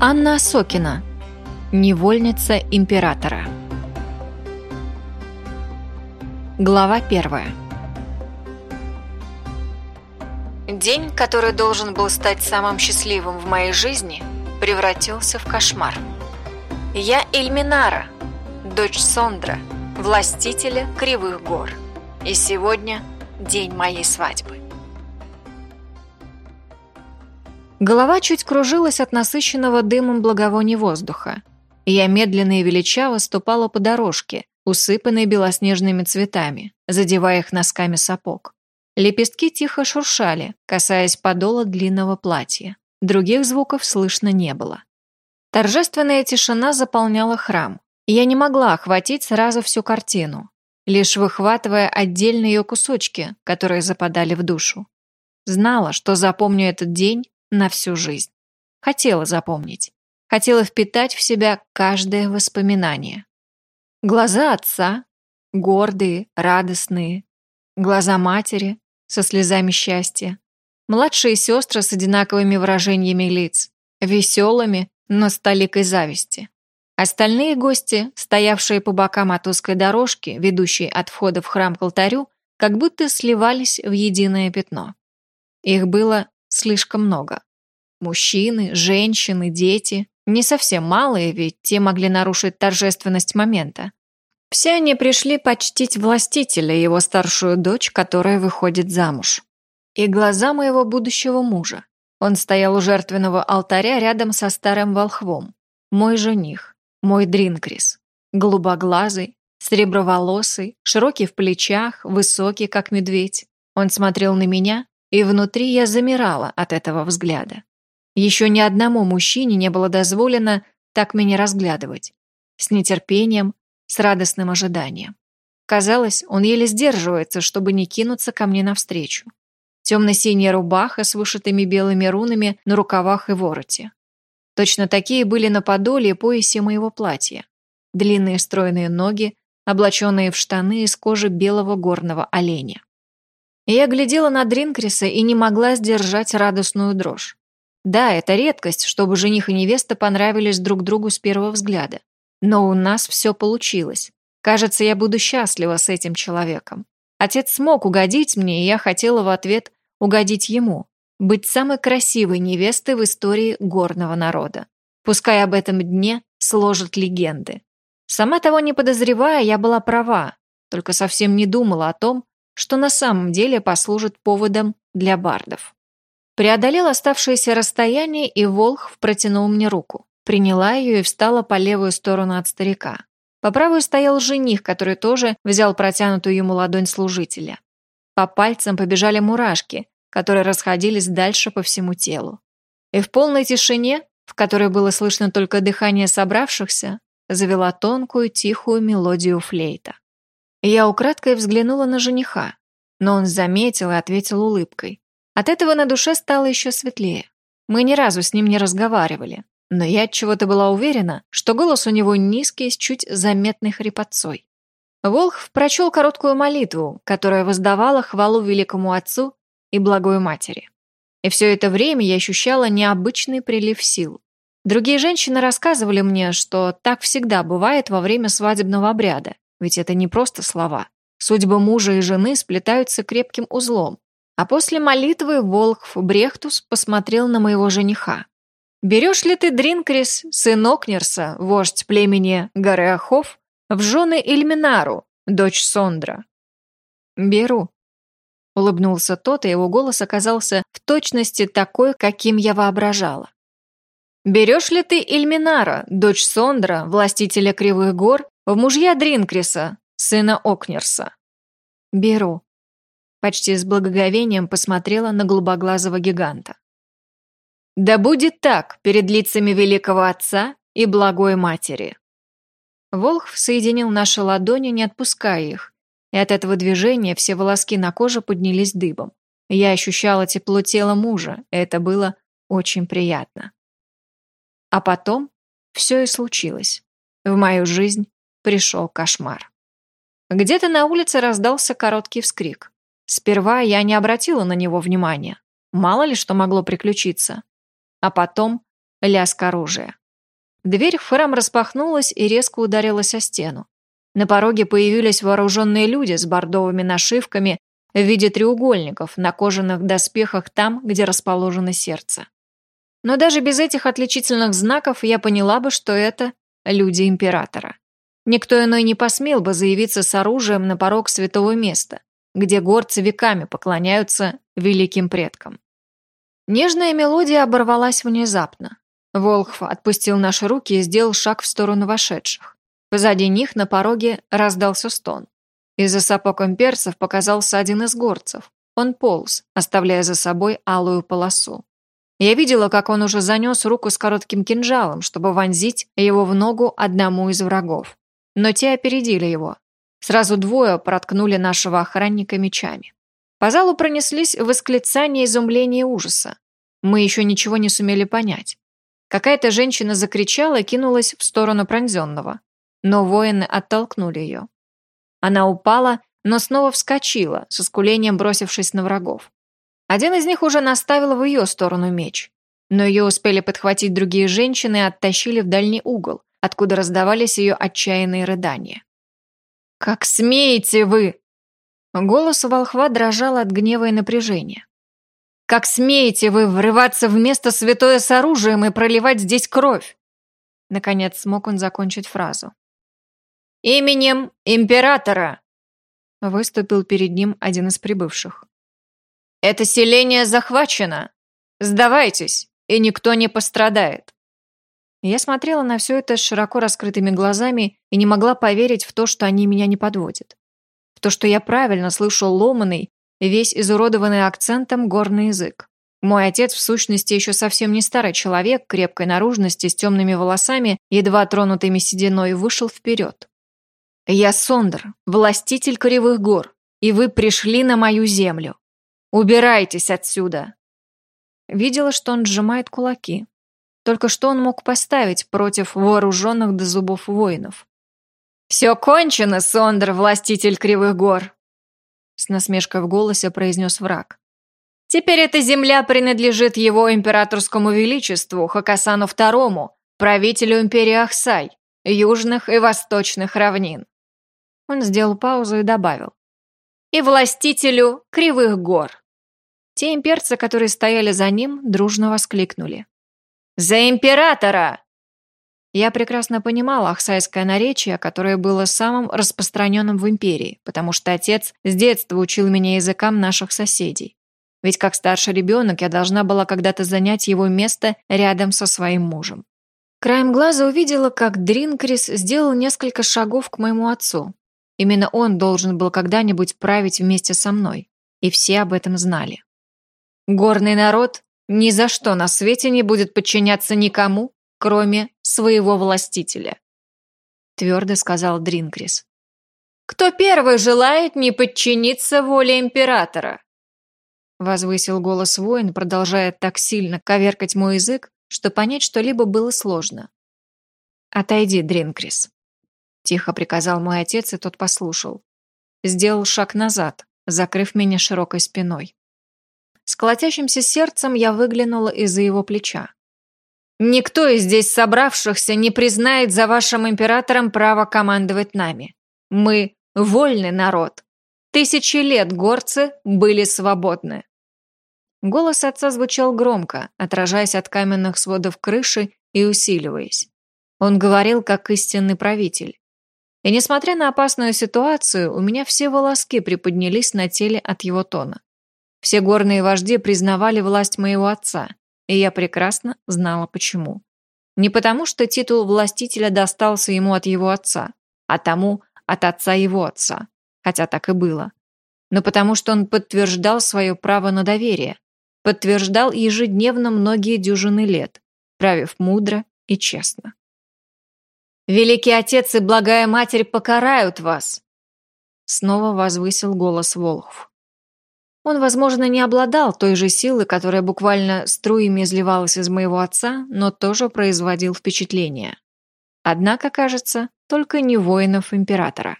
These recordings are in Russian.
Анна Сокина. Невольница императора. Глава первая. День, который должен был стать самым счастливым в моей жизни, превратился в кошмар. Я Эльминара, дочь Сондра, властителя Кривых гор. И сегодня день моей свадьбы. Голова чуть кружилась от насыщенного дымом благовония воздуха. Я медленно и величаво ступала по дорожке, усыпанной белоснежными цветами, задевая их носками сапог. Лепестки тихо шуршали, касаясь подола длинного платья. Других звуков слышно не было. Торжественная тишина заполняла храм. Я не могла охватить сразу всю картину, лишь выхватывая отдельные ее кусочки, которые западали в душу. Знала, что запомню этот день на всю жизнь. Хотела запомнить. Хотела впитать в себя каждое воспоминание. Глаза отца, гордые, радостные. Глаза матери, со слезами счастья. Младшие сестры с одинаковыми выражениями лиц, веселыми, но с толикой зависти. Остальные гости, стоявшие по бокам от узкой дорожки, ведущей от входа в храм к алтарю, как будто сливались в единое пятно. Их было слишком много. Мужчины, женщины, дети. Не совсем малые, ведь те могли нарушить торжественность момента. Все они пришли почтить властителя, его старшую дочь, которая выходит замуж. И глаза моего будущего мужа. Он стоял у жертвенного алтаря рядом со старым волхвом. Мой жених, мой Дринкрис. Голубоглазый, среброволосый, широкий в плечах, высокий, как медведь. Он смотрел на меня, и внутри я замирала от этого взгляда. Еще ни одному мужчине не было дозволено так меня разглядывать. С нетерпением, с радостным ожиданием. Казалось, он еле сдерживается, чтобы не кинуться ко мне навстречу. Темно-синяя рубаха с вышитыми белыми рунами на рукавах и вороте. Точно такие были на подоле и поясе моего платья. Длинные стройные ноги, облаченные в штаны из кожи белого горного оленя. Я глядела на Дринкриса и не могла сдержать радостную дрожь. Да, это редкость, чтобы жених и невеста понравились друг другу с первого взгляда. Но у нас все получилось. Кажется, я буду счастлива с этим человеком. Отец смог угодить мне, и я хотела в ответ угодить ему. Быть самой красивой невестой в истории горного народа. Пускай об этом дне сложат легенды. Сама того не подозревая, я была права, только совсем не думала о том, что на самом деле послужит поводом для бардов. Преодолел оставшееся расстояние, и Волхв протянул мне руку. Приняла ее и встала по левую сторону от старика. По правую стоял жених, который тоже взял протянутую ему ладонь служителя. По пальцам побежали мурашки, которые расходились дальше по всему телу. И в полной тишине, в которой было слышно только дыхание собравшихся, завела тонкую тихую мелодию флейта. Я украдкой взглянула на жениха, но он заметил и ответил улыбкой. От этого на душе стало еще светлее. Мы ни разу с ним не разговаривали, но я от чего-то была уверена, что голос у него низкий с чуть заметной хрипотцой. Волхв прочел короткую молитву, которая воздавала хвалу великому отцу и благой матери. И все это время я ощущала необычный прилив сил. Другие женщины рассказывали мне, что так всегда бывает во время свадебного обряда, ведь это не просто слова. Судьбы мужа и жены сплетаются крепким узлом. А после молитвы Волхв Брехтус посмотрел на моего жениха. «Берешь ли ты Дринкрис, сын Окнерса, вождь племени Гореахов, в жены Ильминару, дочь Сондра?» «Беру», — улыбнулся тот, и его голос оказался в точности такой, каким я воображала. «Берешь ли ты Ильминара, дочь Сондра, властителя Кривых гор, в мужья Дринкриса, сына Окнерса. Беру. Почти с благоговением посмотрела на голубоглазого гиганта. Да будет так перед лицами великого отца и благой матери. Волхв соединил наши ладони, не отпуская их, и от этого движения все волоски на коже поднялись дыбом. Я ощущала тепло тела мужа, и это было очень приятно. А потом все и случилось. В мою жизнь пришел кошмар. Где-то на улице раздался короткий вскрик. Сперва я не обратила на него внимания. Мало ли что могло приключиться. А потом лязг оружия. Дверь храм распахнулась и резко ударилась о стену. На пороге появились вооруженные люди с бордовыми нашивками в виде треугольников на кожаных доспехах там, где расположено сердце. Но даже без этих отличительных знаков я поняла бы, что это люди императора. Никто иной не посмел бы заявиться с оружием на порог святого места, где горцы веками поклоняются великим предкам. Нежная мелодия оборвалась внезапно. Волхв отпустил наши руки и сделал шаг в сторону вошедших. Позади них на пороге раздался стон. Из-за сапог имперцев показался один из горцев. Он полз, оставляя за собой алую полосу. Я видела, как он уже занес руку с коротким кинжалом, чтобы вонзить его в ногу одному из врагов. Но те опередили его. Сразу двое проткнули нашего охранника мечами. По залу пронеслись восклицания изумления и ужаса. Мы еще ничего не сумели понять. Какая-то женщина закричала и кинулась в сторону пронзенного. Но воины оттолкнули ее. Она упала, но снова вскочила, с искулением бросившись на врагов. Один из них уже наставил в ее сторону меч, но ее успели подхватить другие женщины и оттащили в дальний угол, откуда раздавались ее отчаянные рыдания. «Как смеете вы!» Голос у волхва дрожал от гнева и напряжения. «Как смеете вы врываться в место святое с оружием и проливать здесь кровь?» Наконец смог он закончить фразу. «Именем императора!» Выступил перед ним один из прибывших. «Это селение захвачено! Сдавайтесь, и никто не пострадает!» Я смотрела на все это с широко раскрытыми глазами и не могла поверить в то, что они меня не подводят. В то, что я правильно слышу ломаный, весь изуродованный акцентом горный язык. Мой отец, в сущности, еще совсем не старый человек, крепкой наружности, с темными волосами, едва тронутыми сединой, вышел вперед. «Я Сондер, властитель Коревых гор, и вы пришли на мою землю. Убирайтесь отсюда!» Видела, что он сжимает кулаки. Только что он мог поставить против вооруженных до зубов воинов. «Все кончено, Сондер, властитель Кривых гор!» С насмешкой в голосе произнес враг. «Теперь эта земля принадлежит его императорскому величеству Хакасану II, правителю империи Ахсай, южных и восточных равнин. Он сделал паузу и добавил. «И властителю Кривых гор». Те имперцы, которые стояли за ним, дружно воскликнули. «За императора!» Я прекрасно понимала ахсайское наречие, которое было самым распространенным в империи, потому что отец с детства учил меня языкам наших соседей. Ведь как старший ребенок я должна была когда-то занять его место рядом со своим мужем. Краем глаза увидела, как Дринкрис сделал несколько шагов к моему отцу, Именно он должен был когда-нибудь править вместе со мной, и все об этом знали. Горный народ ни за что на свете не будет подчиняться никому, кроме своего властителя, твердо сказал Дринкрис. Кто первый желает не подчиниться воле императора? Возвысил голос воин, продолжая так сильно коверкать мой язык, что понять что-либо было сложно. «Отойди, Дринкрис», Тихо приказал мой отец, и тот послушал. Сделал шаг назад, закрыв меня широкой спиной. С колотящимся сердцем я выглянула из-за его плеча. «Никто из здесь собравшихся не признает за вашим императором право командовать нами. Мы – вольный народ. Тысячи лет горцы были свободны». Голос отца звучал громко, отражаясь от каменных сводов крыши и усиливаясь. Он говорил как истинный правитель. И несмотря на опасную ситуацию, у меня все волоски приподнялись на теле от его тона. Все горные вожди признавали власть моего отца, и я прекрасно знала почему. Не потому, что титул властителя достался ему от его отца, а тому от отца его отца, хотя так и было. Но потому, что он подтверждал свое право на доверие, подтверждал ежедневно многие дюжины лет, правив мудро и честно. Великий Отец и Благая Матерь покарают вас!» Снова возвысил голос Волхв. Он, возможно, не обладал той же силой, которая буквально струями изливалась из моего отца, но тоже производил впечатление. Однако, кажется, только не воинов императора.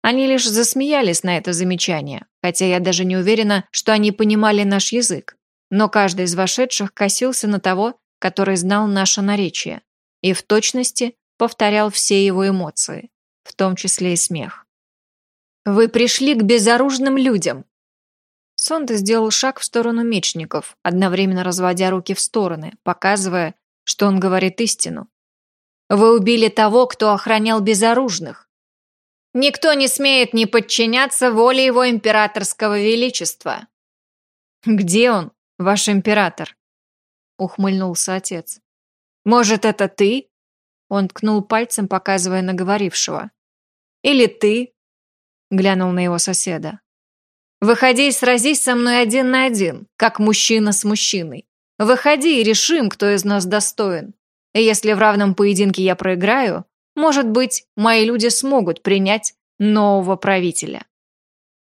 Они лишь засмеялись на это замечание, хотя я даже не уверена, что они понимали наш язык. Но каждый из вошедших косился на того, который знал наше наречие и в точности повторял все его эмоции, в том числе и смех. «Вы пришли к безоружным людям!» Сонда сделал шаг в сторону мечников, одновременно разводя руки в стороны, показывая, что он говорит истину. «Вы убили того, кто охранял безоружных. Никто не смеет не подчиняться воле его императорского величества». «Где он, ваш император?» — ухмыльнулся отец. «Может, это ты?» Он ткнул пальцем, показывая на говорившего. «Или ты?» — глянул на его соседа. «Выходи и сразись со мной один на один, как мужчина с мужчиной. Выходи и решим, кто из нас достоин. И если в равном поединке я проиграю, может быть, мои люди смогут принять нового правителя».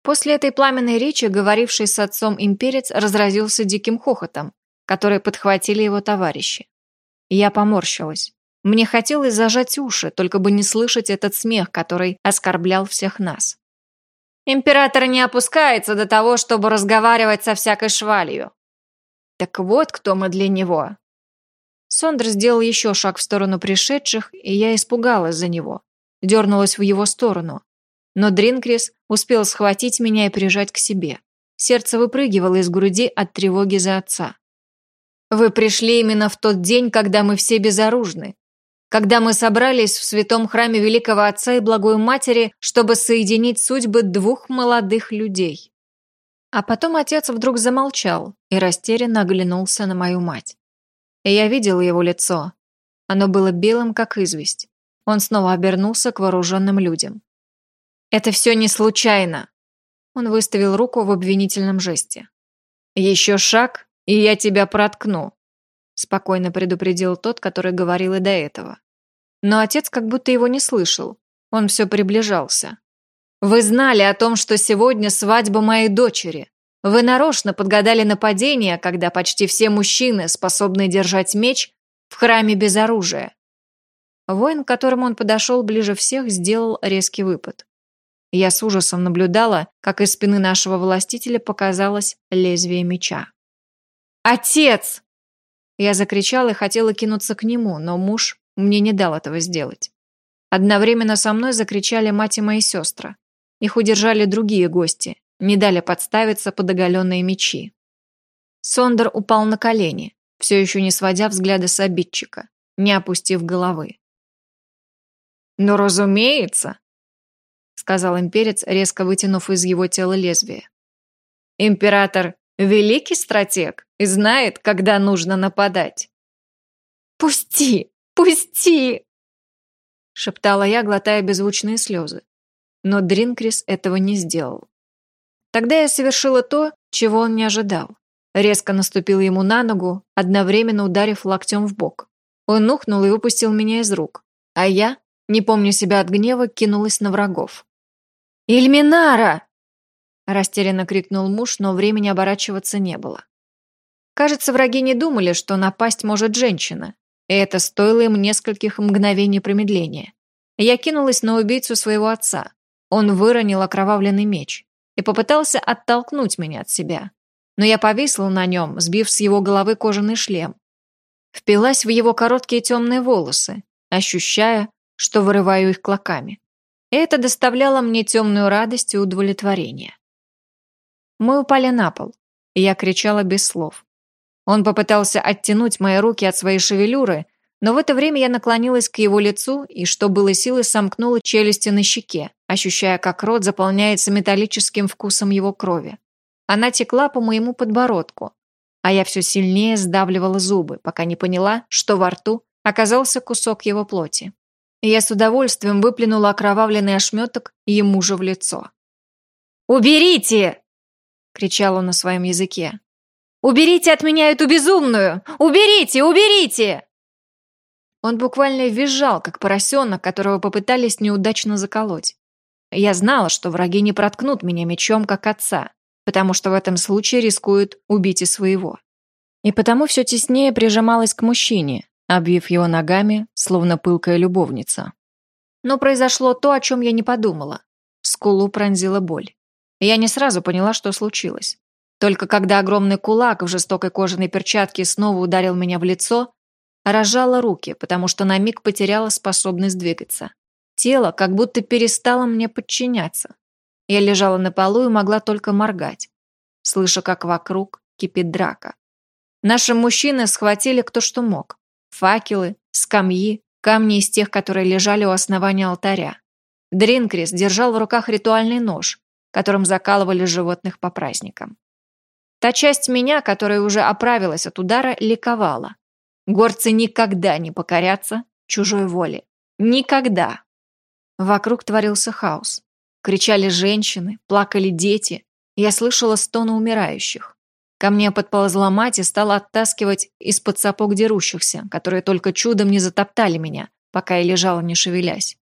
После этой пламенной речи, говоривший с отцом имперец разразился диким хохотом, который подхватили его товарищи. Я поморщилась. Мне хотелось зажать уши, только бы не слышать этот смех, который оскорблял всех нас. Император не опускается до того, чтобы разговаривать со всякой швалью. Так вот, кто мы для него. Сондер сделал еще шаг в сторону пришедших, и я испугалась за него. Дернулась в его сторону. Но Дринкрис успел схватить меня и прижать к себе. Сердце выпрыгивало из груди от тревоги за отца. Вы пришли именно в тот день, когда мы все безоружны. Когда мы собрались в святом храме Великого Отца и Благой Матери, чтобы соединить судьбы двух молодых людей. А потом отец вдруг замолчал и растерянно оглянулся на мою мать. И я видела его лицо. Оно было белым, как известь. Он снова обернулся к вооруженным людям. «Это все не случайно!» Он выставил руку в обвинительном жесте. «Еще шаг, и я тебя проткну», — спокойно предупредил тот, который говорил и до этого. Но отец как будто его не слышал. Он все приближался. «Вы знали о том, что сегодня свадьба моей дочери. Вы нарочно подгадали нападение, когда почти все мужчины, способные держать меч, в храме без оружия». Воин, к которому он подошел ближе всех, сделал резкий выпад. Я с ужасом наблюдала, как из спины нашего властителя показалось лезвие меча. «Отец!» Я закричала и хотела кинуться к нему, но муж мне не дал этого сделать. Одновременно со мной закричали мать и мои сестры. Их удержали другие гости, не дали подставиться под оголенные мечи. Сондер упал на колени, все еще не сводя взгляда с обидчика, не опустив головы. «Ну, разумеется!» — сказал имперец, резко вытянув из его тела лезвие. «Император Великий стратег и знает, когда нужно нападать. «Пусти! Пусти!» шептала я, глотая беззвучные слезы. Но Дринкрис этого не сделал. Тогда я совершила то, чего он не ожидал. Резко наступил ему на ногу, одновременно ударив локтем в бок. Он ухнул и выпустил меня из рук, а я, не помню себя от гнева, кинулась на врагов. «Ильминара!» Растерянно крикнул муж, но времени оборачиваться не было. Кажется, враги не думали, что напасть может женщина, и это стоило им нескольких мгновений промедления. Я кинулась на убийцу своего отца. Он выронил окровавленный меч и попытался оттолкнуть меня от себя. Но я повисла на нем, сбив с его головы кожаный шлем. Впилась в его короткие темные волосы, ощущая, что вырываю их клоками. И это доставляло мне темную радость и удовлетворение. Мы упали на пол, и я кричала без слов. Он попытался оттянуть мои руки от своей шевелюры, но в это время я наклонилась к его лицу и, что было силы, сомкнула челюсти на щеке, ощущая, как рот заполняется металлическим вкусом его крови. Она текла по моему подбородку, а я все сильнее сдавливала зубы, пока не поняла, что во рту оказался кусок его плоти. Я с удовольствием выплюнула окровавленный ошметок ему же в лицо. «Уберите!» Кричал он на своем языке. «Уберите от меня эту безумную! Уберите! Уберите!» Он буквально визжал, как поросенок, которого попытались неудачно заколоть. Я знала, что враги не проткнут меня мечом, как отца, потому что в этом случае рискуют убить и своего. И потому все теснее прижималась к мужчине, обвив его ногами, словно пылкая любовница. Но произошло то, о чем я не подумала. Скулу пронзила боль. Я не сразу поняла, что случилось. Только когда огромный кулак в жестокой кожаной перчатке снова ударил меня в лицо, разжала руки, потому что на миг потеряла способность двигаться. Тело как будто перестало мне подчиняться. Я лежала на полу и могла только моргать, слыша, как вокруг кипит драка. Наши мужчины схватили кто что мог. Факелы, скамьи, камни из тех, которые лежали у основания алтаря. Дринкрис держал в руках ритуальный нож, которым закалывали животных по праздникам. Та часть меня, которая уже оправилась от удара, ликовала. Горцы никогда не покорятся чужой воле. Никогда. Вокруг творился хаос. Кричали женщины, плакали дети. Я слышала стоны умирающих. Ко мне подползла мать и стала оттаскивать из-под сапог дерущихся, которые только чудом не затоптали меня, пока я лежала не шевелясь.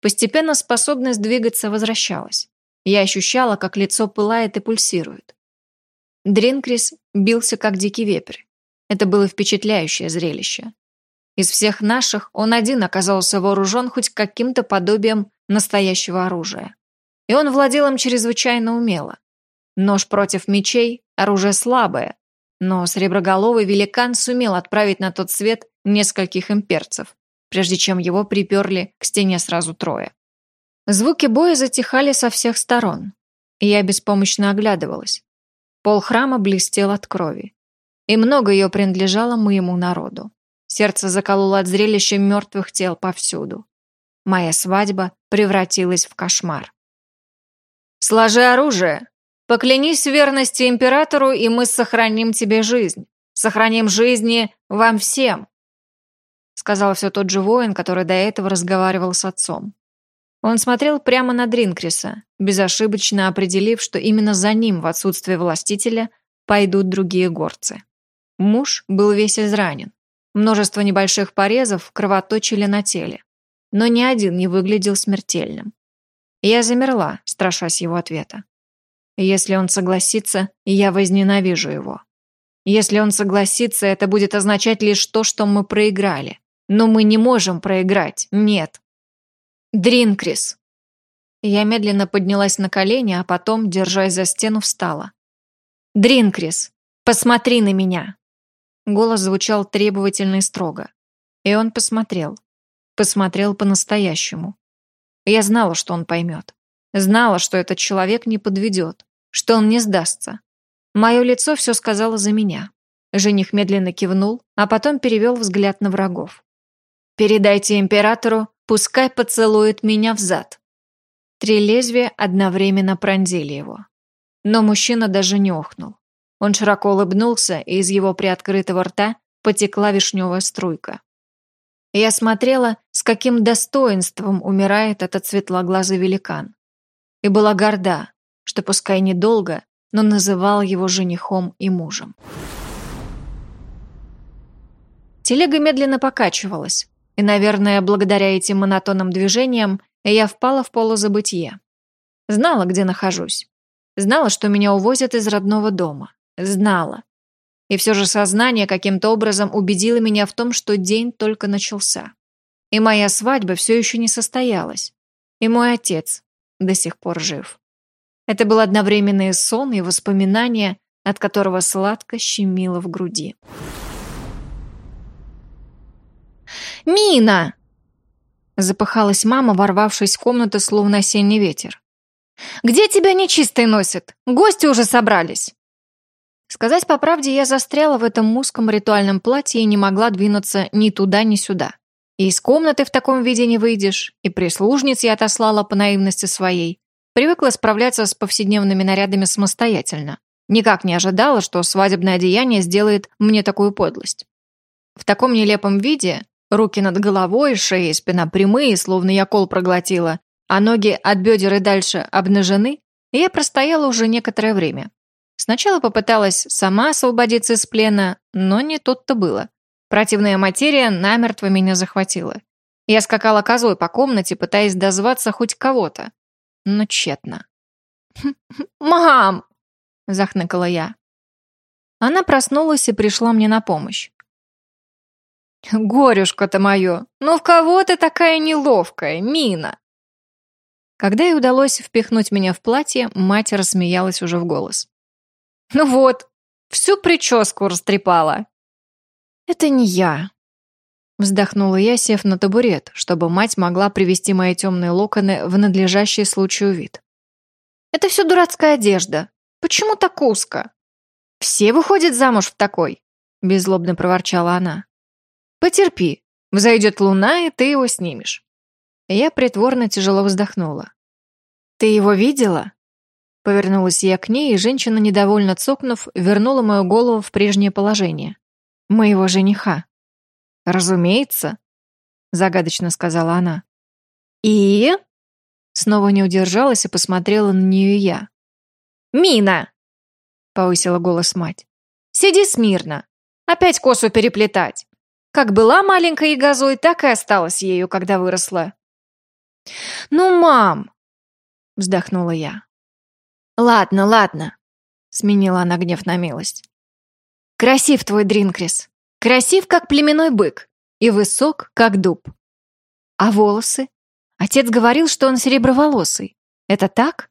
Постепенно способность двигаться возвращалась. Я ощущала, как лицо пылает и пульсирует. Дринкрис бился, как дикий вепрь. Это было впечатляющее зрелище. Из всех наших он один оказался вооружен хоть каким-то подобием настоящего оружия. И он владел им чрезвычайно умело. Нож против мечей – оружие слабое, но среброголовый великан сумел отправить на тот свет нескольких имперцев, прежде чем его приперли к стене сразу трое. Звуки боя затихали со всех сторон, и я беспомощно оглядывалась. Пол храма блестел от крови, и много ее принадлежало моему народу. Сердце закололо от зрелища мертвых тел повсюду. Моя свадьба превратилась в кошмар. «Сложи оружие! Поклянись в верности императору, и мы сохраним тебе жизнь. Сохраним жизни вам всем!» Сказал все тот же воин, который до этого разговаривал с отцом. Он смотрел прямо на Дринкриса, безошибочно определив, что именно за ним в отсутствие властителя пойдут другие горцы. Муж был весь изранен. Множество небольших порезов кровоточили на теле, но ни один не выглядел смертельным. Я замерла, страшась его ответа. Если он согласится, я возненавижу его. Если он согласится, это будет означать лишь то, что мы проиграли. Но мы не можем проиграть, нет. Дринкрис. Я медленно поднялась на колени, а потом, держась за стену, встала. Дринкрис, посмотри на меня. Голос звучал требовательно и строго. И он посмотрел. Посмотрел по-настоящему. Я знала, что он поймет. Знала, что этот человек не подведет, что он не сдастся. Мое лицо все сказало за меня. Жених медленно кивнул, а потом перевел взгляд на врагов. «Передайте императору, пускай поцелует меня в зад». Три лезвия одновременно пронзили его. Но мужчина даже не охнул. Он широко улыбнулся, и из его приоткрытого рта потекла вишневая струйка. Я смотрела, с каким достоинством умирает этот светлоглазый великан. И была горда, что пускай недолго, но называл его женихом и мужем. Телега медленно покачивалась, и, наверное, благодаря этим монотонным движениям я впала в полузабытие. Знала, где нахожусь. Знала, что меня увозят из родного дома. Знала. И все же сознание каким-то образом убедило меня в том, что день только начался. И моя свадьба все еще не состоялась. И мой отец до сих пор жив. Это был одновременный сон и воспоминание, от которого сладко щемило в груди. «Мина!» Запыхалась мама, ворвавшись в комнату, словно осенний ветер. «Где тебя нечистый носит? Гости уже собрались!» Сказать по правде, я застряла в этом узком ритуальном платье и не могла двинуться ни туда, ни сюда. И из комнаты в таком виде не выйдешь, и прислужниц я отослала по наивности своей. Привыкла справляться с повседневными нарядами самостоятельно. Никак не ожидала, что свадебное одеяние сделает мне такую подлость. В таком нелепом виде, руки над головой, шея и спина прямые, словно я кол проглотила, а ноги от бедер и дальше обнажены, я простояла уже некоторое время. Сначала попыталась сама освободиться из плена, но не тут-то было. Противная материя намертво меня захватила. Я скакала козой по комнате, пытаясь дозваться хоть кого-то. Но тщетно. «Мам!» – захныкала я. Она проснулась и пришла мне на помощь. «Горюшка-то мое, ну в кого ты такая неловкая, Мина?» Когда ей удалось впихнуть меня в платье, мать рассмеялась уже в голос. Ну вот, всю прическу растрепала. Это не я. Вздохнула я, сев на табурет, чтобы мать могла привести мои темные локоны в надлежащий случаю вид. Это все дурацкая одежда. Почему так узко? Все выходят замуж в такой, беззлобно проворчала она. Потерпи, взойдет луна, и ты его снимешь. Я притворно тяжело вздохнула. «Ты его видела?» Повернулась я к ней, и женщина, недовольно цокнув, вернула мою голову в прежнее положение. «Моего жениха». «Разумеется», — загадочно сказала она. «И?» Снова не удержалась и посмотрела на нее я. «Мина!» — повысила голос мать. «Сиди смирно. Опять косу переплетать. Как была маленькой ягозой, так и осталась ею, когда выросла. «Ну, мам!» — вздохнула я. «Ладно, ладно», — сменила она гнев на милость. «Красив твой Дринкрис. Красив, как племенной бык, и высок, как дуб. А волосы? Отец говорил, что он сереброволосый. Это так?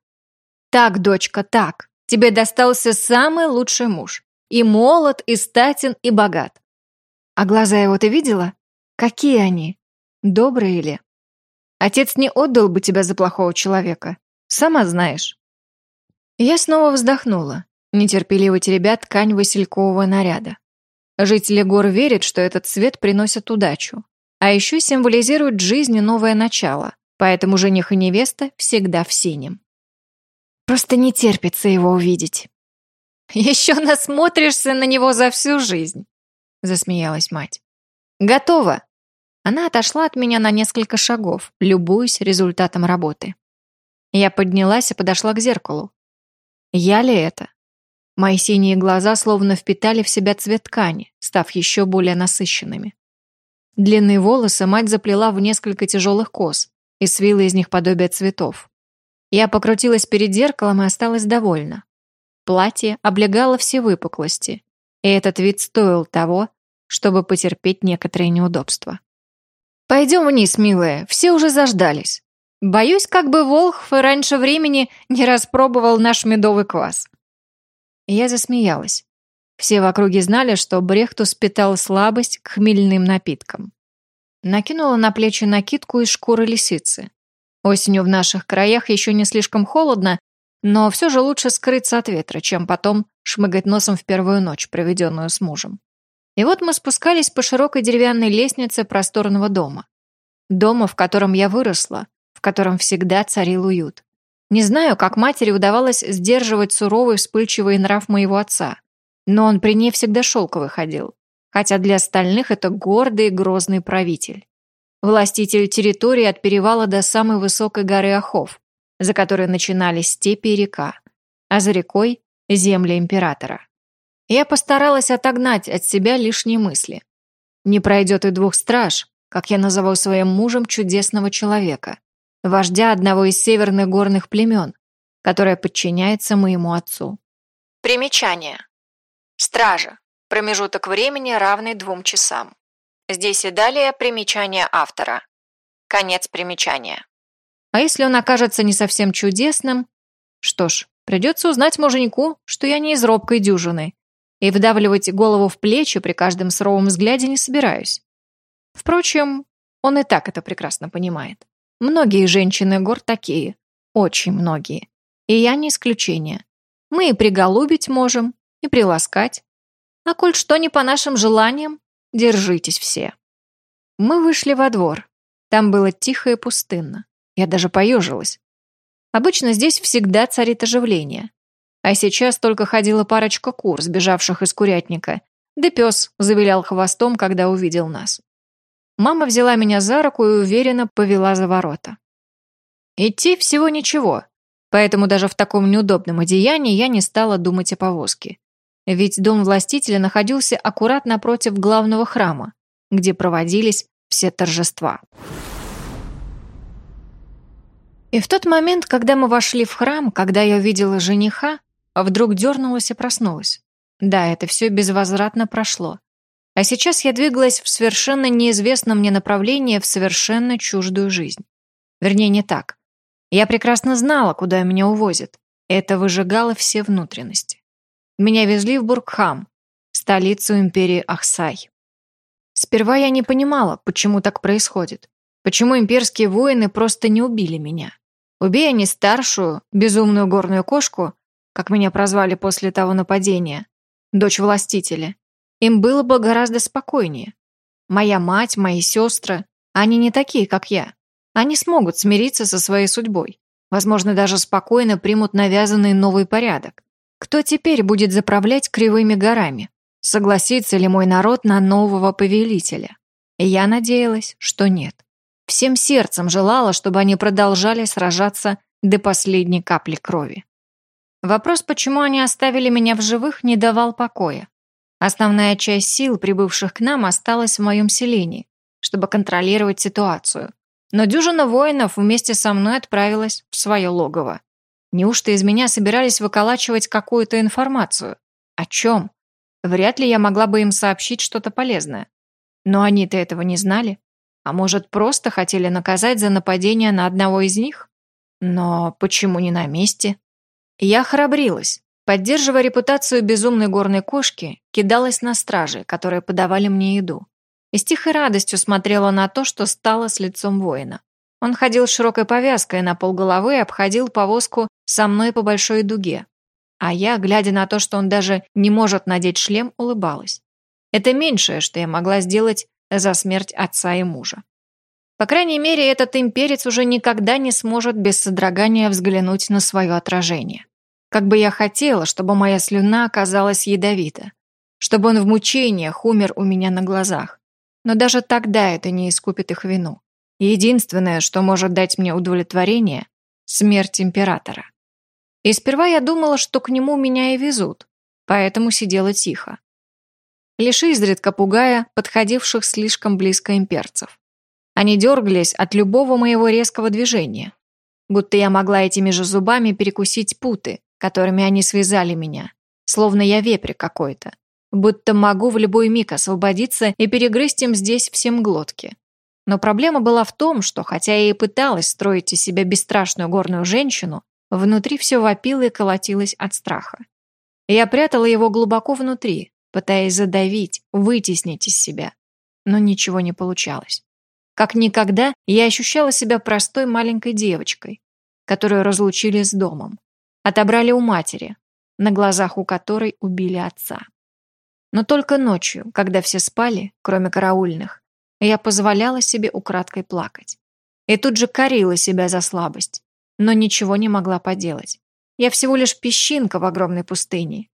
Так, дочка, так. Тебе достался самый лучший муж. И молод, и статен, и богат. А глаза его ты видела? Какие они? Добрые ли? Отец не отдал бы тебя за плохого человека. Сама знаешь». Я снова вздохнула, нетерпеливо теребя ткань василькового наряда. Жители гор верят, что этот цвет приносит удачу, а еще символизирует жизни новое начало, поэтому жених и невеста всегда в синем. Просто не терпится его увидеть. «Еще насмотришься на него за всю жизнь», — засмеялась мать. «Готово. Она отошла от меня на несколько шагов, любуясь результатом работы. Я поднялась и подошла к зеркалу. Я ли это? Мои синие глаза словно впитали в себя цвет ткани, став еще более насыщенными. Длинные волосы мать заплела в несколько тяжелых кос и свила из них подобие цветов. Я покрутилась перед зеркалом и осталась довольна. Платье облегало все выпуклости, и этот вид стоил того, чтобы потерпеть некоторые неудобства. «Пойдем вниз, милая, все уже заждались. Боюсь, как бы Волхв раньше времени не распробовал наш медовый квас». Я засмеялась. Все в округе знали, что Брехтус питал слабость к хмельным напиткам. Накинула на плечи накидку из шкуры лисицы. Осенью в наших краях еще не слишком холодно, но все же лучше скрыться от ветра, чем потом шмыгать носом в первую ночь, проведенную с мужем. И вот мы спускались по широкой деревянной лестнице просторного дома. Дома, в котором я выросла, в котором всегда царил уют. Не знаю, как матери удавалось сдерживать суровый вспыльчивый нрав моего отца, но он при ней всегда шелковый ходил, хотя для остальных это гордый и грозный правитель. Властитель территории от перевала до самой высокой горы Ахов, за которой начинались степи и река, а за рекой – земли императора. Я постаралась отогнать от себя лишние мысли. Не пройдет и двух страж, как я назову своим мужем чудесного человека, вождя одного из северных горных племен, которое подчиняется моему отцу. Примечание. Стража. Промежуток времени, равный двум часам. Здесь и далее примечание автора. Конец примечания. А если он окажется не совсем чудесным? Что ж, придется узнать муженьку, что я не из робкой дюжины, и вдавливать голову в плечи при каждом суровом взгляде не собираюсь. Впрочем, он и так это прекрасно понимает. Многие женщины гор такие. Очень многие. И я не исключение. Мы и приголубить можем, и приласкать. А коль что не по нашим желаниям, держитесь все. Мы вышли во двор. Там было тихо и пустынно. Я даже поежилась. Обычно здесь всегда царит оживление. А сейчас только ходила парочка кур, сбежавших из курятника, да пес завилял хвостом, когда увидел нас. Мама взяла меня за руку и уверенно повела за ворота. Идти всего ничего, поэтому даже в таком неудобном одеянии я не стала думать о повозке. Ведь дом властителя находился аккурат напротив главного храма, где проводились все торжества. И в тот момент, когда мы вошли в храм, когда я увидела жениха, вдруг дернулась и проснулась. Да, это все безвозвратно прошло. А сейчас я двигалась в совершенно неизвестном мне направлении в совершенно чуждую жизнь. Вернее, не так. Я прекрасно знала, куда меня увозят. Это выжигало все внутренности. Меня везли в Бургхам, столицу империи Ахсай. Сперва я не понимала, почему так происходит. Почему имперские воины просто не убили меня. Убей они старшую, безумную горную кошку, как меня прозвали после того нападения, дочь властителя, им было бы гораздо спокойнее. Моя мать, мои сестры, они не такие, как я. Они смогут смириться со своей судьбой. Возможно, даже спокойно примут навязанный новый порядок. Кто теперь будет заправлять кривыми горами? Согласится ли мой народ на нового повелителя? я надеялась, что нет. Всем сердцем желала, чтобы они продолжали сражаться до последней капли крови. Вопрос, почему они оставили меня в живых, не давал покоя. Основная часть сил, прибывших к нам, осталась в моем селении, чтобы контролировать ситуацию. Но дюжина воинов вместе со мной отправилась в свое логово. Неужто из меня собирались выколачивать какую-то информацию? О чем? Вряд ли я могла бы им сообщить что-то полезное. Но они-то этого не знали. А может, просто хотели наказать за нападение на одного из них? Но почему не на месте? Я храбрилась, Поддерживая репутацию безумной горной кошки, кидалась на стражи, которые подавали мне еду. И с тихой радостью смотрела на то, что стало с лицом воина. Он ходил с широкой повязкой на полголовы и обходил повозку со мной по большой дуге. А я, глядя на то, что он даже не может надеть шлем, улыбалась. Это меньшее, что я могла сделать за смерть отца и мужа. По крайней мере, этот имперец уже никогда не сможет без содрогания взглянуть на свое отражение. Как бы я хотела, чтобы моя слюна оказалась ядовита, чтобы он в мучениях умер у меня на глазах. Но даже тогда это не искупит их вину. Единственное, что может дать мне удовлетворение – смерть императора. И сперва я думала, что к нему меня и везут, поэтому сидела тихо. Лишь изредка пугая подходивших слишком близко имперцев. Они дергались от любого моего резкого движения, будто я могла этими же зубами перекусить путы, которыми они связали меня, словно я вепрь какой-то, будто могу в любой миг освободиться и перегрызть им здесь всем глотки. Но проблема была в том, что хотя я и пыталась строить из себя бесстрашную горную женщину, внутри все вопило и колотилось от страха. Я прятала его глубоко внутри, пытаясь задавить, вытеснить из себя. Но ничего не получалось. Как никогда я ощущала себя простой маленькой девочкой, которую разлучили с домом. Отобрали у матери, на глазах у которой убили отца. Но только ночью, когда все спали, кроме караульных, я позволяла себе украдкой плакать. И тут же корила себя за слабость, но ничего не могла поделать. Я всего лишь песчинка в огромной пустыне.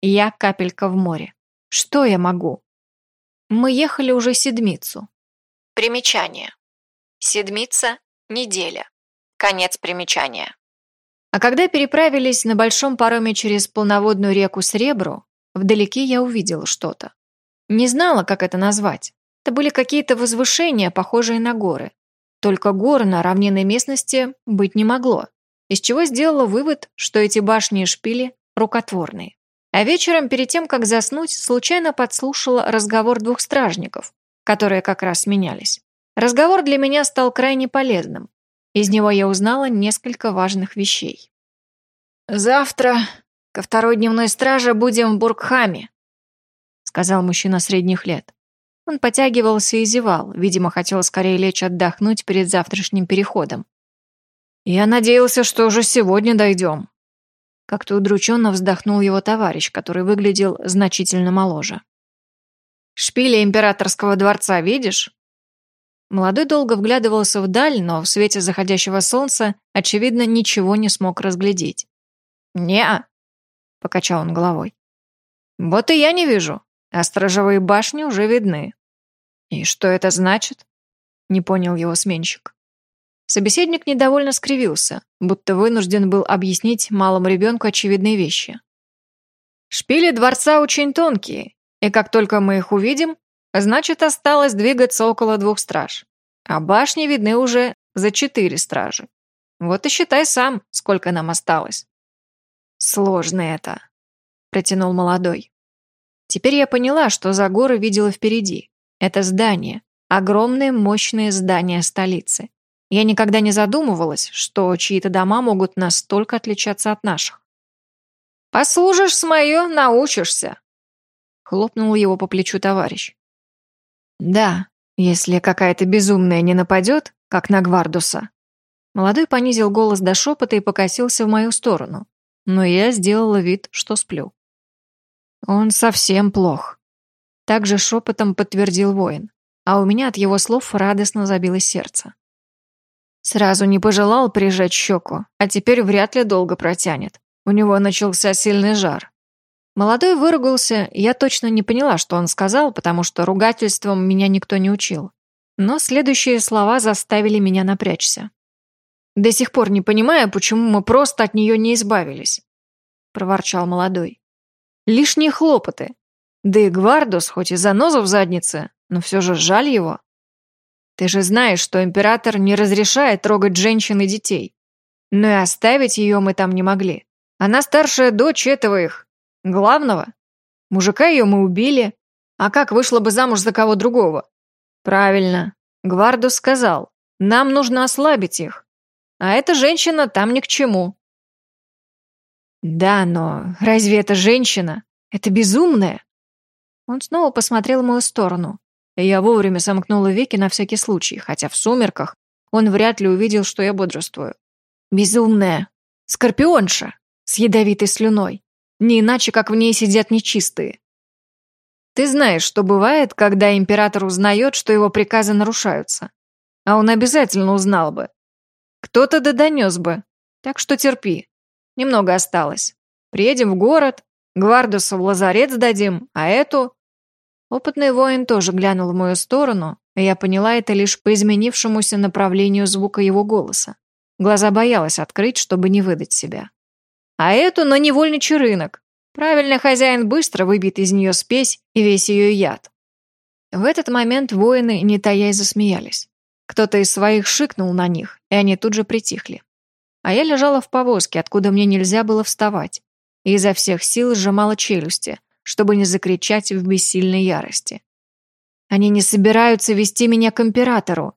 Я капелька в море. Что я могу? Мы ехали уже седмицу. Примечание. Седмица – неделя. Конец примечания. А когда переправились на большом пароме через полноводную реку Сребру, вдалеке я увидела что-то. Не знала, как это назвать. Это были какие-то возвышения, похожие на горы. Только гор на равнинной местности быть не могло, из чего сделала вывод, что эти башни и шпили рукотворные. А вечером, перед тем, как заснуть, случайно подслушала разговор двух стражников, которые как раз сменялись. Разговор для меня стал крайне полезным, из него я узнала несколько важных вещей. «Завтра ко второй дневной страже будем в Бургхаме», сказал мужчина средних лет. Он потягивался и зевал, видимо, хотел скорее лечь отдохнуть перед завтрашним переходом. «Я надеялся, что уже сегодня дойдем». Как-то удрученно вздохнул его товарищ, который выглядел значительно моложе. «Шпили императорского дворца видишь? Молодой долго вглядывался вдаль, но в свете заходящего солнца, очевидно, ничего не смог разглядеть. «Не-а», покачал он головой. «Вот и я не вижу, а сторожевые башни уже видны». «И что это значит?» — не понял его сменщик. Собеседник недовольно скривился, будто вынужден был объяснить малому ребенку очевидные вещи. «Шпили дворца очень тонкие, и как только мы их увидим, Значит, осталось двигаться около двух страж. А башни видны уже за четыре стражи. Вот и считай сам, сколько нам осталось. Сложно это, протянул молодой. Теперь я поняла, что за горы видела впереди. Это здание, огромное мощное здание столицы. Я никогда не задумывалась, что чьи-то дома могут настолько отличаться от наших. «Послужишь с мое, научишься», — хлопнул его по плечу товарищ. «Да, если какая-то безумная не нападет, как на Гвардуса». Молодой понизил голос до шепота и покосился в мою сторону, но я сделала вид, что сплю. «Он совсем плох», — также шепотом подтвердил воин, а у меня от его слов радостно забилось сердце. Сразу не пожелал прижать щеку, а теперь вряд ли долго протянет. У него начался сильный жар. Молодой выругался, я точно не поняла, что он сказал, потому что ругательством меня никто не учил. Но следующие слова заставили меня напрячься. «До сих пор не понимаю, почему мы просто от нее не избавились», — проворчал молодой. «Лишние хлопоты. Да и Гвардус, хоть и заноза в заднице, но все же жаль его. Ты же знаешь, что император не разрешает трогать женщин и детей. Но и оставить ее мы там не могли. Она старшая дочь этого их, главного. Мужика ее мы убили. А как вышла бы замуж за кого другого? Правильно. Гвардус сказал, нам нужно ослабить их. А эта женщина там ни к чему. Да, но разве это женщина? Это безумная. Он снова посмотрел в мою сторону. Я вовремя сомкнула веки на всякий случай, хотя в сумерках он вряд ли увидел, что я бодрствую. Безумная. Скорпионша. С ядовитой слюной. Не иначе, как в ней сидят нечистые. Ты знаешь, что бывает, когда император узнает, что его приказы нарушаются. А он обязательно узнал бы. Кто-то да донес бы. Так что терпи. Немного осталось. Приедем в город, Гвардусу в лазарет сдадим, а эту Опытный воин тоже глянул в мою сторону, и я поняла это лишь по изменившемуся направлению звука его голоса. Глаза боялась открыть, чтобы не выдать себя. А эту на невольничий рынок. Правильно, хозяин быстро выбит из нее спесь и весь ее яд. В этот момент воины, не таясь, засмеялись. Кто-то из своих шикнул на них, и они тут же притихли. А я лежала в повозке, откуда мне нельзя было вставать, и изо всех сил сжимала челюсти, чтобы не закричать в бессильной ярости. Они не собираются вести меня к императору,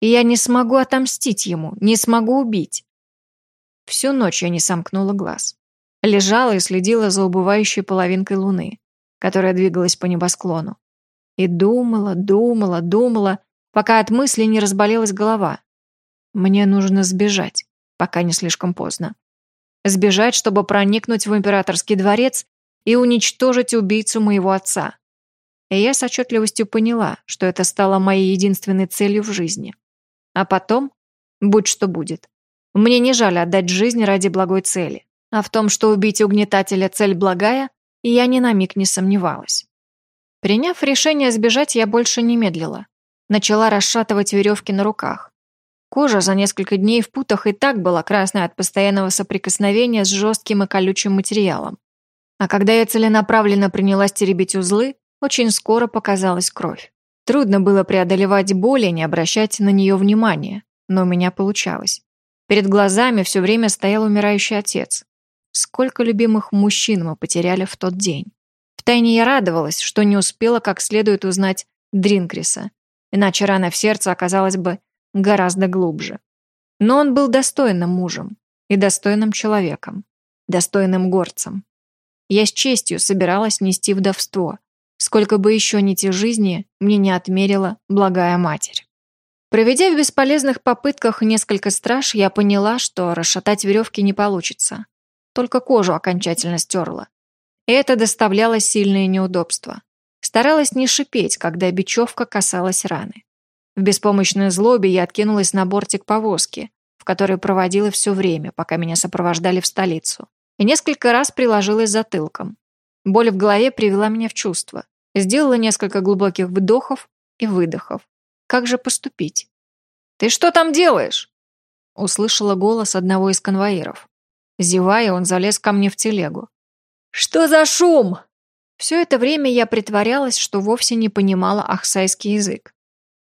и я не смогу отомстить ему, не смогу убить. Всю ночь я не сомкнула глаз. Лежала и следила за убывающей половинкой луны, которая двигалась по небосклону. И думала, думала, думала, пока от мысли не разболелась голова. Мне нужно сбежать, пока не слишком поздно. Сбежать, чтобы проникнуть в императорский дворец и уничтожить убийцу моего отца. И я с отчетливостью поняла, что это стало моей единственной целью в жизни. А потом, будь что будет. Мне не жаль отдать жизнь ради благой цели. А в том, что убить угнетателя цель благая, я ни на миг не сомневалась. Приняв решение сбежать, я больше не медлила. Начала расшатывать веревки на руках. Кожа за несколько дней в путах и так была красной от постоянного соприкосновения с жестким и колючим материалом. А когда я целенаправленно принялась теребить узлы, очень скоро показалась кровь. Трудно было преодолевать боль и не обращать на нее внимания, но у меня получалось. Перед глазами все время стоял умирающий отец. Сколько любимых мужчин мы потеряли в тот день. Втайне я радовалась, что не успела как следует узнать Дринкриса, иначе рана в сердце оказалась бы гораздо глубже. Но он был достойным мужем и достойным человеком, достойным горцем. Я с честью собиралась нести вдовство, сколько бы еще нити жизни мне не отмерила благая матерь. Проведя в бесполезных попытках несколько страж, я поняла, что расшатать веревки не получится. Только кожу окончательно стерла. И это доставляло сильные неудобства. Старалась не шипеть, когда бечевка касалась раны. В беспомощной злобе я откинулась на бортик повозки, в которой проводила все время, пока меня сопровождали в столицу и несколько раз приложилась затылком. Боль в голове привела меня в чувство. Сделала несколько глубоких вдохов и выдохов. Как же поступить? «Ты что там делаешь?» Услышала голос одного из конвоиров. Зевая, он залез ко мне в телегу. «Что за шум?» Все это время я притворялась, что вовсе не понимала ахсайский язык.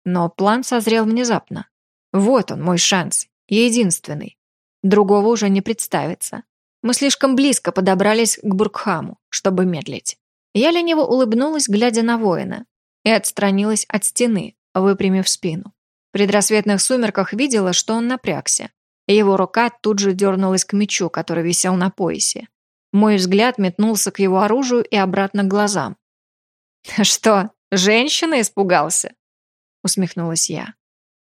Но план созрел внезапно. Вот он, мой шанс, единственный. Другого уже не представится. Мы слишком близко подобрались к Бургхаму, чтобы медлить. Я лениво улыбнулась, глядя на воина, и отстранилась от стены, выпрямив спину. В предрассветных сумерках видела, что он напрягся. Его рука тут же дернулась к мечу, который висел на поясе. Мой взгляд метнулся к его оружию и обратно к глазам. «Что, женщина испугался?» усмехнулась я.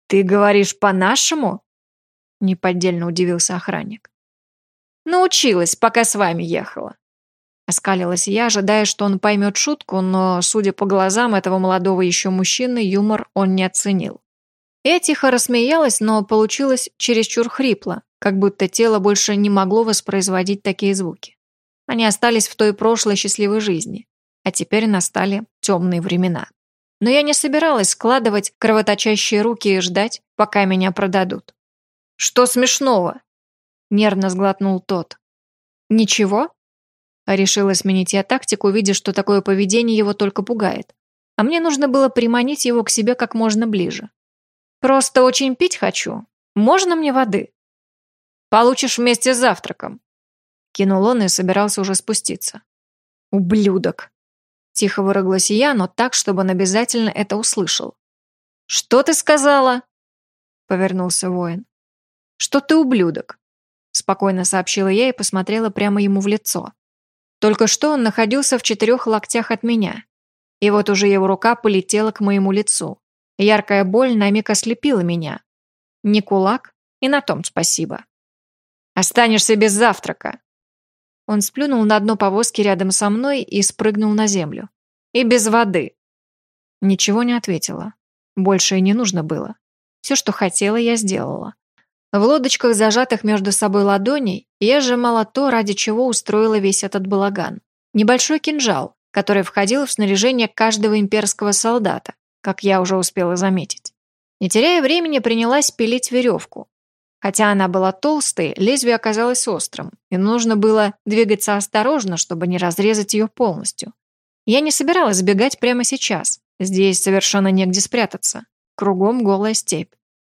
«Ты говоришь по-нашему?» неподдельно удивился охранник. «Научилась, пока с вами ехала». Оскалилась я, ожидая, что он поймет шутку, но, судя по глазам этого молодого еще мужчины, юмор он не оценил. Я тихо рассмеялась, но получилось чересчур хрипло, как будто тело больше не могло воспроизводить такие звуки. Они остались в той прошлой счастливой жизни, а теперь настали темные времена. Но я не собиралась складывать кровоточащие руки и ждать, пока меня продадут. «Что смешного?» – нервно сглотнул тот. «Ничего?» Решила сменить я тактику, видя, что такое поведение его только пугает. А мне нужно было приманить его к себе как можно ближе. «Просто очень пить хочу. Можно мне воды?» «Получишь вместе с завтраком», Кинул он и собирался уже спуститься. «Ублюдок!» Тихо выругалась я, но так, чтобы он обязательно это услышал. «Что ты сказала?» Повернулся воин. «Что ты ублюдок?» Спокойно сообщила я и посмотрела прямо ему в лицо. Только что он находился в четырех локтях от меня. И вот уже его рука полетела к моему лицу. Яркая боль на миг ослепила меня. Не кулак, и на том спасибо. «Останешься без завтрака», он сплюнул на дно повозки рядом со мной и спрыгнул на землю. «И без воды!» Ничего не ответила. Больше и не нужно было. Все, что хотела, я сделала. В лодочках, зажатых между собой ладоней, я сжимала то, ради чего устроила весь этот балаган. Небольшой кинжал, который входил в снаряжение каждого имперского солдата, как я уже успела заметить. Не теряя времени, принялась пилить веревку, Хотя она была толстой, лезвие оказалось острым, и нужно было двигаться осторожно, чтобы не разрезать ее полностью. Я не собиралась сбегать прямо сейчас. Здесь совершенно негде спрятаться. Кругом голая степь.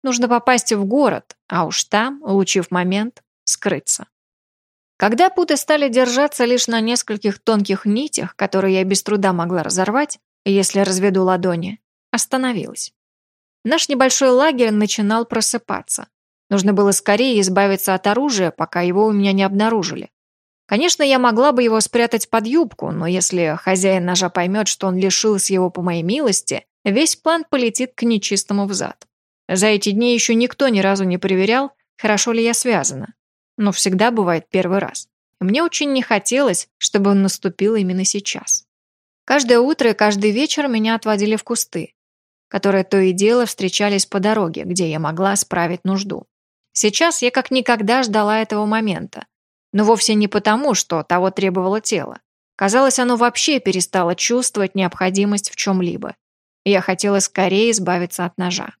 Нужно попасть в город, а уж там, улучив момент, скрыться. Когда путы стали держаться лишь на нескольких тонких нитях, которые я без труда могла разорвать, если разведу ладони, остановилась. Наш небольшой лагерь начинал просыпаться. Нужно было скорее избавиться от оружия, пока его у меня не обнаружили. Конечно, я могла бы его спрятать под юбку, но если хозяин ножа поймет, что он лишился его по моей милости, весь план полетит к нечистому взад. За эти дни еще никто ни разу не проверял, хорошо ли я связана. Но всегда бывает первый раз. И мне очень не хотелось, чтобы он наступил именно сейчас. Каждое утро и каждый вечер меня отводили в кусты, которые то и дело встречались по дороге, где я могла справить нужду. Сейчас я как никогда ждала этого момента. Но вовсе не потому, что того требовало тело. Казалось, оно вообще перестало чувствовать необходимость в чем-либо. Я хотела скорее избавиться от ножа.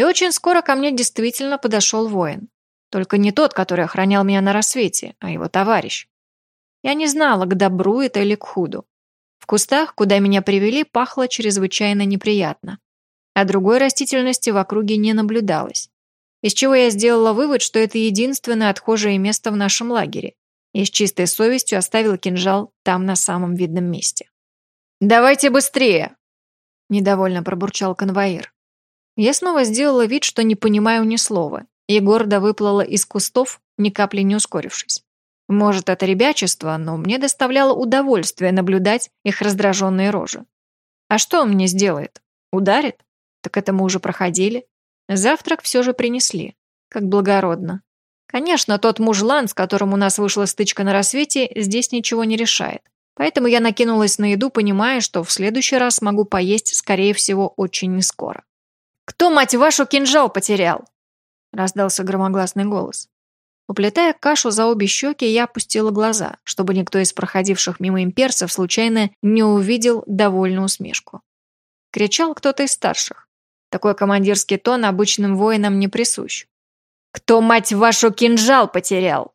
И очень скоро ко мне действительно подошел воин. Только не тот, который охранял меня на рассвете, а его товарищ. Я не знала, к добру это или к худу. В кустах, куда меня привели, пахло чрезвычайно неприятно. А другой растительности в округе не наблюдалось из чего я сделала вывод, что это единственное отхожее место в нашем лагере, и с чистой совестью оставила кинжал там на самом видном месте. «Давайте быстрее!» – недовольно пробурчал конвоир. Я снова сделала вид, что не понимаю ни слова, и гордо выплыла из кустов, ни капли не ускорившись. Может, это ребячество, но мне доставляло удовольствие наблюдать их раздраженные рожи. А что он мне сделает? Ударит? Так это мы уже проходили. Завтрак все же принесли. Как благородно. Конечно, тот мужлан, с которым у нас вышла стычка на рассвете, здесь ничего не решает. Поэтому я накинулась на еду, понимая, что в следующий раз смогу поесть, скорее всего, очень нескоро. «Кто, мать вашу, кинжал потерял?» раздался громогласный голос. Уплетая кашу за обе щеки, я опустила глаза, чтобы никто из проходивших мимо имперцев случайно не увидел довольную усмешку. Кричал кто-то из старших. Такой командирский тон обычным воинам не присущ. «Кто, мать вашу, кинжал потерял?»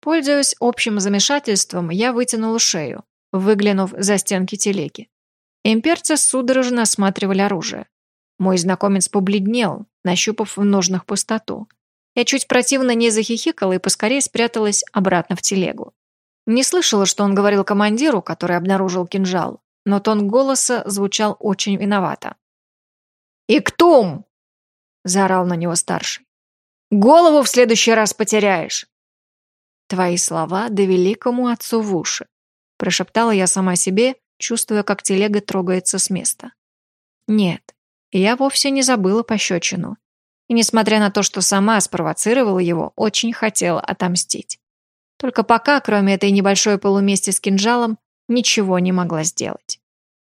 Пользуясь общим замешательством, я вытянула шею, выглянув за стенки телеги. Имперцы судорожно осматривали оружие. Мой знакомец побледнел, нащупав в ножнах пустоту. Я чуть противно не захихикала и поскорее спряталась обратно в телегу. Не слышала, что он говорил командиру, который обнаружил кинжал, но тон голоса звучал очень виновато. «Иктум!» – заорал на него старший. «Голову в следующий раз потеряешь!» Твои слова да великому отцу в уши. Прошептала я сама себе, чувствуя, как телега трогается с места. Нет, я вовсе не забыла пощечину. И несмотря на то, что сама спровоцировала его, очень хотела отомстить. Только пока, кроме этой небольшой полумести с кинжалом, ничего не могла сделать.